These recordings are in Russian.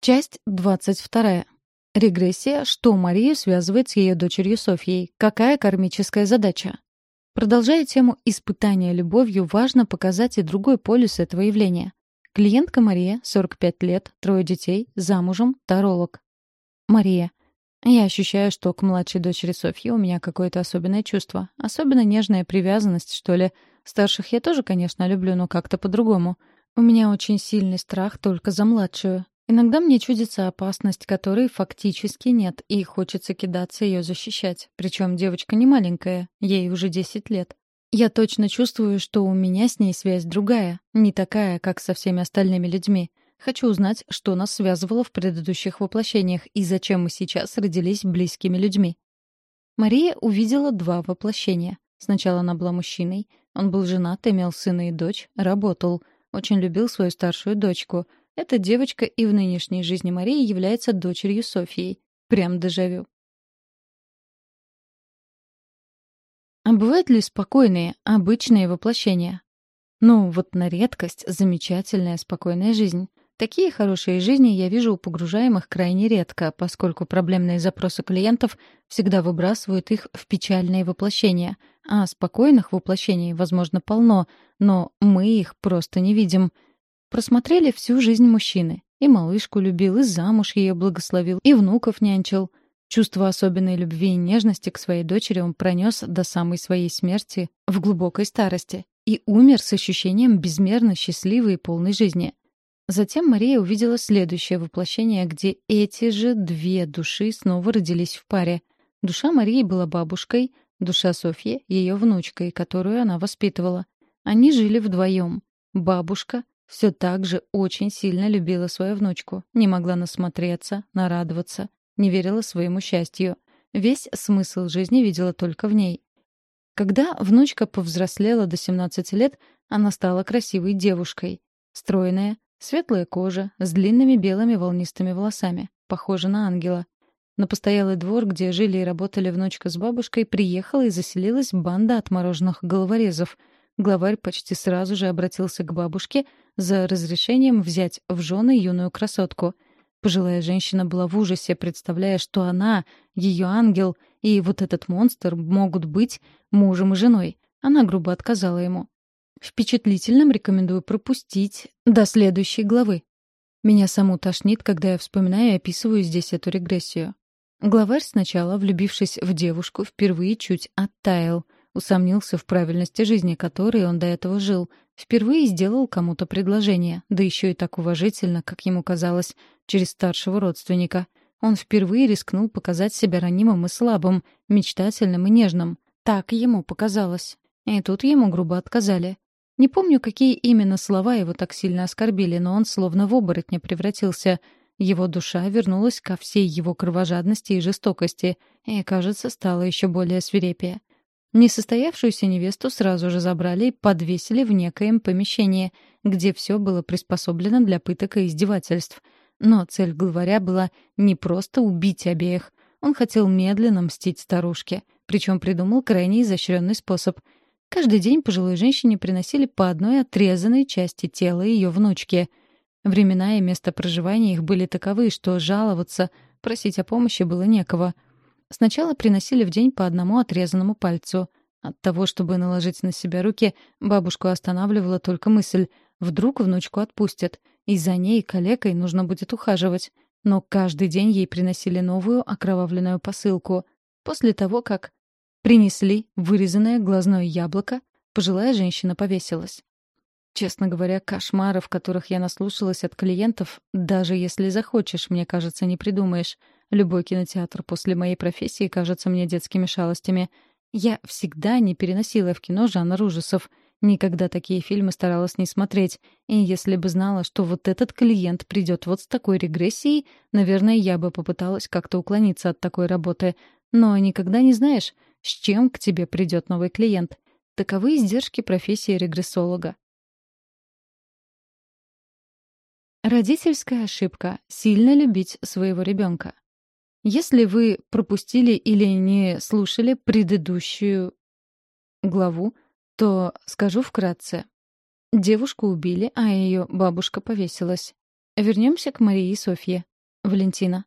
Часть 22. Регрессия. Что Марию связывает с ее дочерью Софьей? Какая кармическая задача? Продолжая тему испытания любовью, важно показать и другой полюс этого явления. Клиентка Мария, 45 лет, трое детей, замужем, таролог. Мария. Я ощущаю, что к младшей дочери Софьи у меня какое-то особенное чувство. Особенно нежная привязанность, что ли. Старших я тоже, конечно, люблю, но как-то по-другому. У меня очень сильный страх только за младшую. Иногда мне чудится опасность, которой фактически нет, и хочется кидаться ее защищать. Причем девочка не маленькая, ей уже 10 лет. Я точно чувствую, что у меня с ней связь другая, не такая, как со всеми остальными людьми. Хочу узнать, что нас связывало в предыдущих воплощениях и зачем мы сейчас родились близкими людьми. Мария увидела два воплощения. Сначала она была мужчиной. Он был женат, имел сына и дочь, работал. Очень любил свою старшую дочку — эта девочка и в нынешней жизни Марии является дочерью Софии. Прям дежавю. А бывают ли спокойные, обычные воплощения? Ну, вот на редкость замечательная, спокойная жизнь. Такие хорошие жизни я вижу у погружаемых крайне редко, поскольку проблемные запросы клиентов всегда выбрасывают их в печальные воплощения, а спокойных воплощений, возможно, полно, но мы их просто не видим — Просмотрели всю жизнь мужчины. И малышку любил, и замуж ее благословил, и внуков нянчил. Чувство особенной любви и нежности к своей дочери он пронес до самой своей смерти в глубокой старости и умер с ощущением безмерно счастливой и полной жизни. Затем Мария увидела следующее воплощение, где эти же две души снова родились в паре. Душа Марии была бабушкой, душа Софьи — ее внучкой, которую она воспитывала. Они жили вдвоем. Бабушка все так же очень сильно любила свою внучку, не могла насмотреться, нарадоваться, не верила своему счастью. Весь смысл жизни видела только в ней. Когда внучка повзрослела до 17 лет, она стала красивой девушкой. Стройная, светлая кожа, с длинными белыми волнистыми волосами, похожа на ангела. На постоялый двор, где жили и работали внучка с бабушкой, приехала и заселилась банда отмороженных головорезов — Главарь почти сразу же обратился к бабушке за разрешением взять в жены юную красотку. Пожилая женщина была в ужасе, представляя, что она, ее ангел, и вот этот монстр могут быть мужем и женой. Она грубо отказала ему. Впечатлительным рекомендую пропустить до следующей главы. Меня саму тошнит, когда я вспоминаю и описываю здесь эту регрессию. Главарь сначала, влюбившись в девушку, впервые чуть оттаял — Усомнился в правильности жизни, которой он до этого жил. Впервые сделал кому-то предложение, да еще и так уважительно, как ему казалось, через старшего родственника. Он впервые рискнул показать себя ранимым и слабым, мечтательным и нежным. Так ему показалось. И тут ему грубо отказали. Не помню, какие именно слова его так сильно оскорбили, но он словно в оборотня превратился. Его душа вернулась ко всей его кровожадности и жестокости, и, кажется, стала еще более свирепее. Несостоявшуюся невесту сразу же забрали и подвесили в некоем помещении, где все было приспособлено для пыток и издевательств. Но цель главаря была не просто убить обеих. Он хотел медленно мстить старушке, причем придумал крайне изощренный способ. Каждый день пожилой женщине приносили по одной отрезанной части тела ее внучки. Времена и место проживания их были таковы, что жаловаться, просить о помощи было некого — Сначала приносили в день по одному отрезанному пальцу. От того, чтобы наложить на себя руки, бабушку останавливала только мысль «вдруг внучку отпустят», и за ней, калекой, нужно будет ухаживать. Но каждый день ей приносили новую окровавленную посылку. После того, как принесли вырезанное глазное яблоко, пожилая женщина повесилась. Честно говоря, кошмаров, которых я наслушалась от клиентов, даже если захочешь, мне кажется, не придумаешь. Любой кинотеатр после моей профессии кажется мне детскими шалостями. Я всегда не переносила в кино жанр ужасов. Никогда такие фильмы старалась не смотреть. И если бы знала, что вот этот клиент придет вот с такой регрессией, наверное, я бы попыталась как-то уклониться от такой работы. Но никогда не знаешь, с чем к тебе придет новый клиент. Таковы издержки профессии регрессолога. Родительская ошибка — сильно любить своего ребенка. Если вы пропустили или не слушали предыдущую главу, то скажу вкратце. Девушку убили, а ее бабушка повесилась. Вернемся к Марии Софье. Валентина.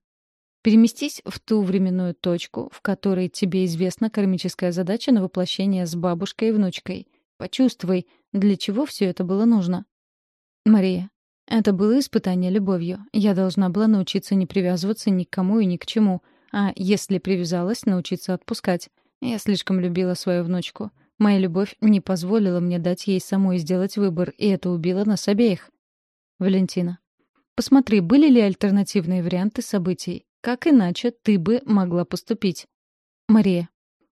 Переместись в ту временную точку, в которой тебе известна кармическая задача на воплощение с бабушкой и внучкой. Почувствуй, для чего все это было нужно. Мария. Это было испытание любовью. Я должна была научиться не привязываться ни к кому и ни к чему. А если привязалась, научиться отпускать. Я слишком любила свою внучку. Моя любовь не позволила мне дать ей самой сделать выбор, и это убило нас обеих. Валентина. Посмотри, были ли альтернативные варианты событий. Как иначе ты бы могла поступить? Мария.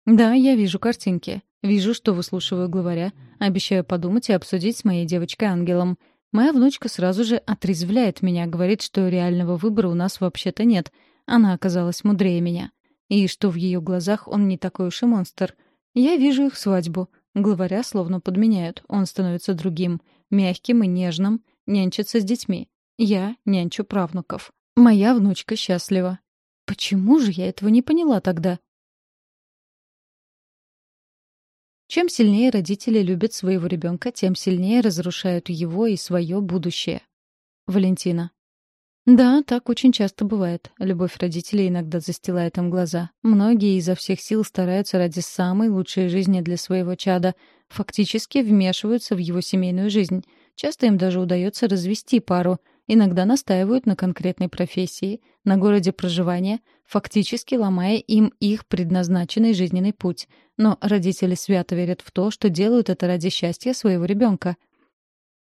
Да, я вижу картинки. Вижу, что выслушиваю главаря. Обещаю подумать и обсудить с моей девочкой-ангелом. Моя внучка сразу же отрезвляет меня, говорит, что реального выбора у нас вообще-то нет. Она оказалась мудрее меня. И что в ее глазах он не такой уж и монстр. Я вижу их свадьбу. Главаря словно подменяют. Он становится другим, мягким и нежным, нянчится с детьми. Я нянчу правнуков. Моя внучка счастлива. Почему же я этого не поняла тогда? Чем сильнее родители любят своего ребенка, тем сильнее разрушают его и свое будущее. Валентина. Да, так очень часто бывает. Любовь родителей иногда застилает им глаза. Многие изо всех сил стараются ради самой лучшей жизни для своего чада, фактически вмешиваются в его семейную жизнь. Часто им даже удается развести пару, иногда настаивают на конкретной профессии, на городе проживания, фактически ломая им их предназначенный жизненный путь. Но родители свято верят в то, что делают это ради счастья своего ребенка.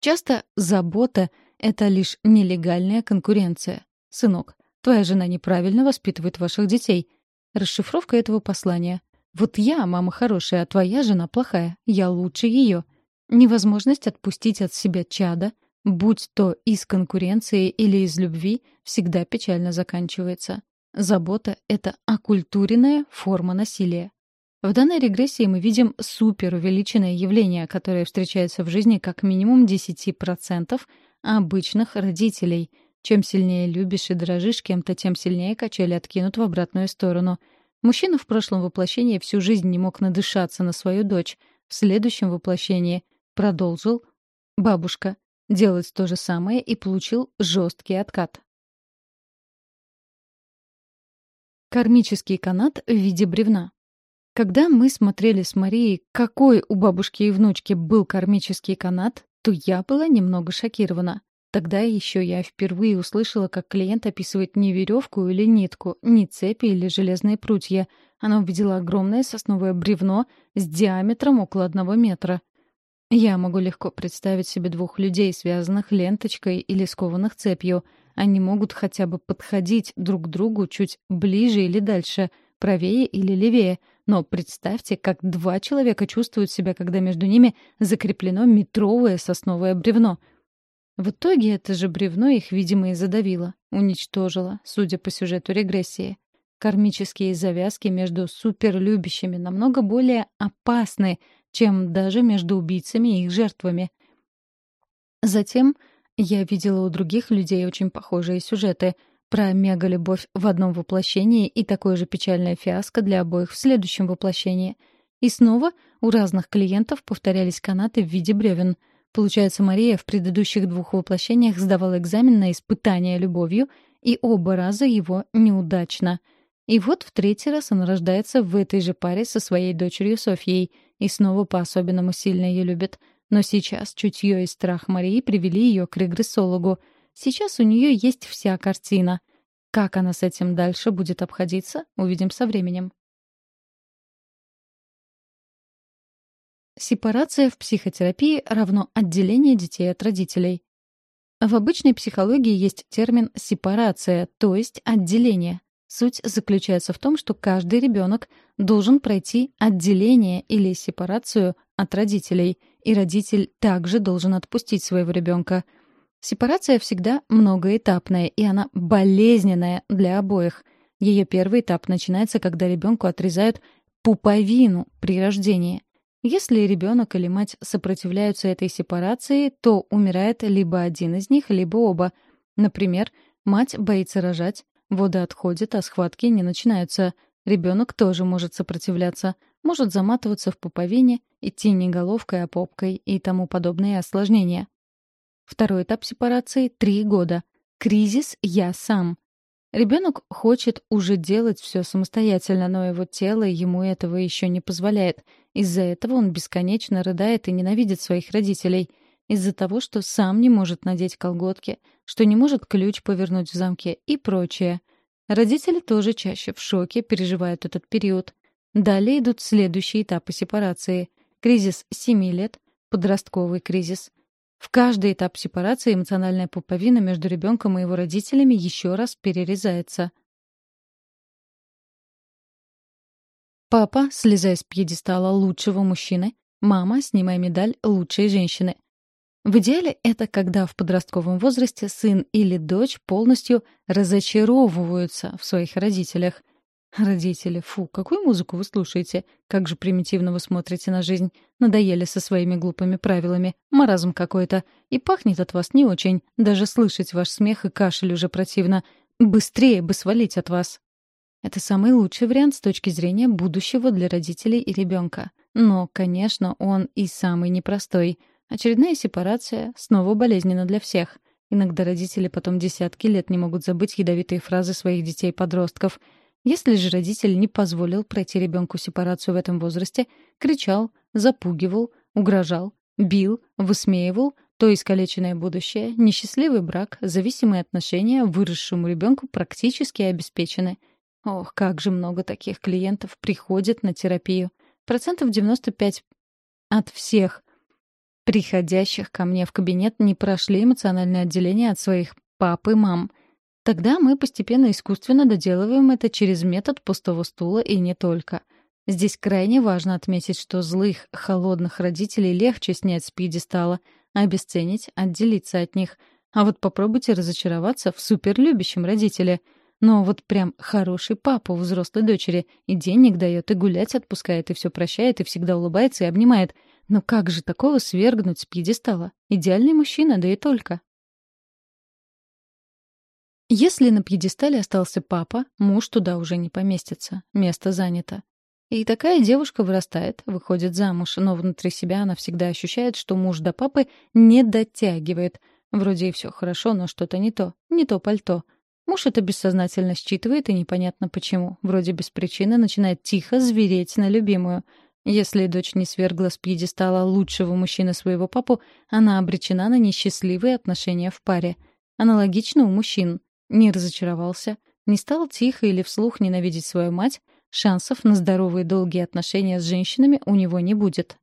Часто забота — это лишь нелегальная конкуренция. Сынок, твоя жена неправильно воспитывает ваших детей. Расшифровка этого послания. Вот я, мама хорошая, а твоя жена плохая. Я лучше ее. Невозможность отпустить от себя чада, будь то из конкуренции или из любви, всегда печально заканчивается. Забота — это оккультуренная форма насилия. В данной регрессии мы видим суперувеличенное явление, которое встречается в жизни как минимум 10% обычных родителей. Чем сильнее любишь и дрожишь кем-то, тем сильнее качели откинут в обратную сторону. Мужчина в прошлом воплощении всю жизнь не мог надышаться на свою дочь. В следующем воплощении продолжил бабушка делать то же самое и получил жесткий откат. Кармический канат в виде бревна. Когда мы смотрели с Марией, какой у бабушки и внучки был кармический канат, то я была немного шокирована. Тогда еще я впервые услышала, как клиент описывает не веревку или нитку, не цепи или железные прутья. Она увидела огромное сосновое бревно с диаметром около одного метра. Я могу легко представить себе двух людей, связанных ленточкой или скованных цепью. Они могут хотя бы подходить друг к другу чуть ближе или дальше, правее или левее — но представьте, как два человека чувствуют себя, когда между ними закреплено метровое сосновое бревно. В итоге это же бревно их, видимо, и задавило, уничтожило, судя по сюжету регрессии. Кармические завязки между суперлюбящими намного более опасны, чем даже между убийцами и их жертвами. Затем я видела у других людей очень похожие сюжеты — про мегалюбовь в одном воплощении и такое же печальное фиаско для обоих в следующем воплощении. И снова у разных клиентов повторялись канаты в виде бревен. Получается, Мария в предыдущих двух воплощениях сдавала экзамен на испытание любовью, и оба раза его неудачно. И вот в третий раз он рождается в этой же паре со своей дочерью Софьей, и снова по-особенному сильно ее любит. Но сейчас чутье и страх Марии привели ее к регрессологу — Сейчас у нее есть вся картина. Как она с этим дальше будет обходиться, увидим со временем. Сепарация в психотерапии равно отделение детей от родителей. В обычной психологии есть термин «сепарация», то есть отделение. Суть заключается в том, что каждый ребенок должен пройти отделение или сепарацию от родителей, и родитель также должен отпустить своего ребенка — Сепарация всегда многоэтапная, и она болезненная для обоих. Ее первый этап начинается, когда ребенку отрезают пуповину при рождении. Если ребенок или мать сопротивляются этой сепарации, то умирает либо один из них, либо оба. Например, мать боится рожать, вода отходит, а схватки не начинаются. Ребенок тоже может сопротивляться, может заматываться в пуповине, идти не головкой, а попкой и тому подобные осложнения. Второй этап сепарации — три года. Кризис «я сам». Ребенок хочет уже делать все самостоятельно, но его тело ему этого еще не позволяет. Из-за этого он бесконечно рыдает и ненавидит своих родителей. Из-за того, что сам не может надеть колготки, что не может ключ повернуть в замке и прочее. Родители тоже чаще в шоке переживают этот период. Далее идут следующие этапы сепарации. Кризис 7 лет, подростковый кризис — в каждый этап сепарации эмоциональная пуповина между ребенком и его родителями еще раз перерезается. Папа, слезая с пьедестала лучшего мужчины, мама, снимая медаль лучшей женщины. В идеале это когда в подростковом возрасте сын или дочь полностью разочаровываются в своих родителях. Родители, фу, какую музыку вы слушаете? Как же примитивно вы смотрите на жизнь. Надоели со своими глупыми правилами. Маразм какой-то. И пахнет от вас не очень. Даже слышать ваш смех и кашель уже противно. Быстрее бы свалить от вас. Это самый лучший вариант с точки зрения будущего для родителей и ребенка. Но, конечно, он и самый непростой. Очередная сепарация снова болезненна для всех. Иногда родители потом десятки лет не могут забыть ядовитые фразы своих детей-подростков — если же родитель не позволил пройти ребенку сепарацию в этом возрасте, кричал, запугивал, угрожал, бил, высмеивал, то искалеченное будущее, несчастливый брак, зависимые отношения выросшему ребенку практически обеспечены. Ох, как же много таких клиентов приходит на терапию. Процентов 95 от всех приходящих ко мне в кабинет не прошли эмоциональное отделение от своих пап и мам — Тогда мы постепенно искусственно доделываем это через метод пустого стула и не только. Здесь крайне важно отметить, что злых, холодных родителей легче снять с пьедестала, обесценить, отделиться от них. А вот попробуйте разочароваться в суперлюбящем родителе. Но вот прям хороший папа у взрослой дочери и денег дает, и гулять отпускает, и все прощает, и всегда улыбается и обнимает. Но как же такого свергнуть с пьедестала? Идеальный мужчина, да и только. Если на пьедестале остался папа, муж туда уже не поместится, место занято. И такая девушка вырастает, выходит замуж, но внутри себя она всегда ощущает, что муж до папы не дотягивает. Вроде и все хорошо, но что-то не то, не то пальто. Муж это бессознательно считывает, и непонятно почему. Вроде без причины начинает тихо звереть на любимую. Если дочь не свергла с пьедестала лучшего мужчины своего папу, она обречена на несчастливые отношения в паре. Аналогично у мужчин не разочаровался, не стал тихо или вслух ненавидеть свою мать, шансов на здоровые долгие отношения с женщинами у него не будет.